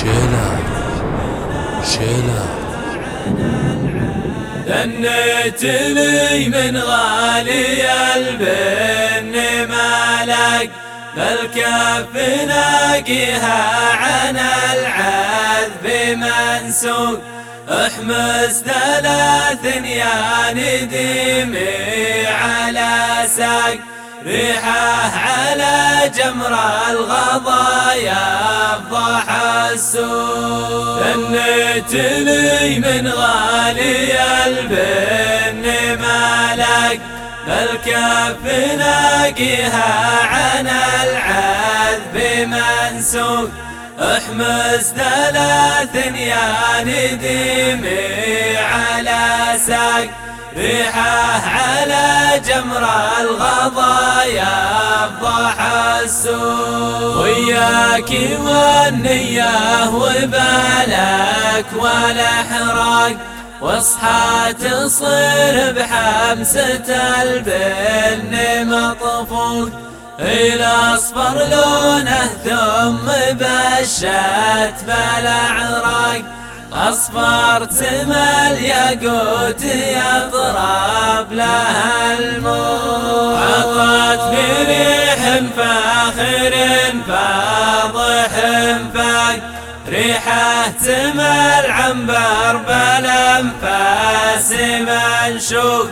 شيلات شيلات دنيت لي من غالي البن مالك بالكف ناقيها عن العذب منسوق. احمس ثلاث يا نديمي على ساق ريحه على جمر الغضا يفضح السوق ثنيت لي من غالي البن مالك بالكف ناقيها عن العذب منسوق احمس ثلاث يا نديمي على ساق ريحه على جمر الغضا يفضح السوق. وياك والنية وبالك والاحراق. واصحى تصير بحمسة البن مطفوق. إلى أصفر لونه ثم بشت بالأعراق. أصفر تمل ياقوت يضرب لها الموت عطت بريح فاخر فاضح فاق. ريحه تمل عنبر بالانفاس منشوق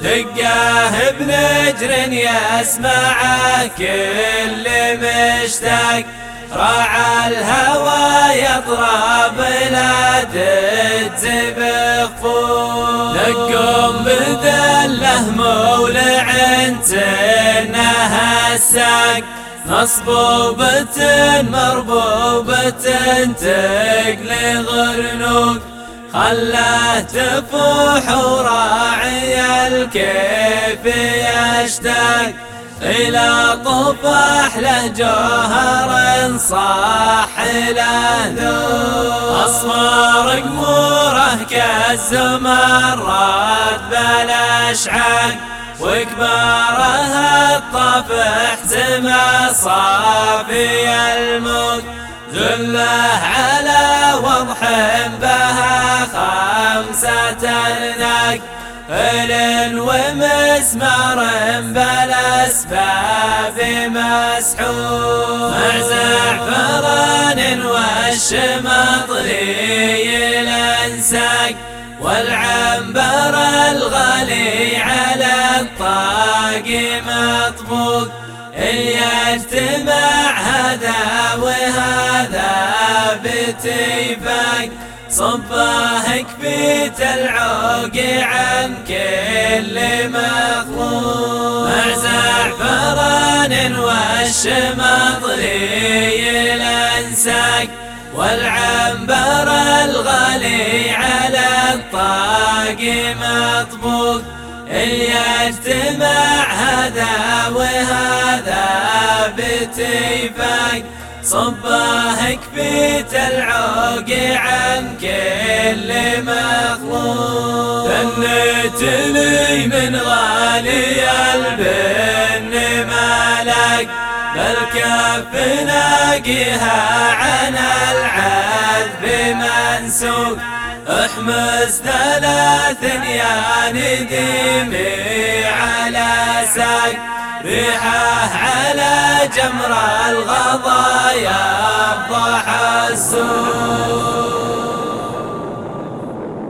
لقاه بنجر يسمعه كل مشتاق راعى الهوى يطرب لا الساق مصبوبة مربوبة تقلي غرنوق خلاه تفوح وراعي الكيف يشتاق. إلى طفح له جوهر صاح له ذوق أصفار قموره كالزمرات بالأشعاق وكبارها الطفح زما صافي الموت. ذله على وضح بها خمسة ناق. فل ومسمار بالأسباب مسحوق. مع زعفران والشمطري الانساق والعنبر الغالي مطبوق يجتمع هذا وهذا باتفاق. صباهك في العوق عن كل مخلوق مع زعفران والشمطري الأنساق. والعنبر الغالي على الطاق مطبوق. يجتمع هذا وهذا باتفاق. صباهك في العوق عن كل مخلوق. ثنيت لي من غالي البن مالك بالكف ناقيها عن العذب منسوق. احمس ثلاث يا ندمي على ساق ريحه على جمر الغضا الضحى السوق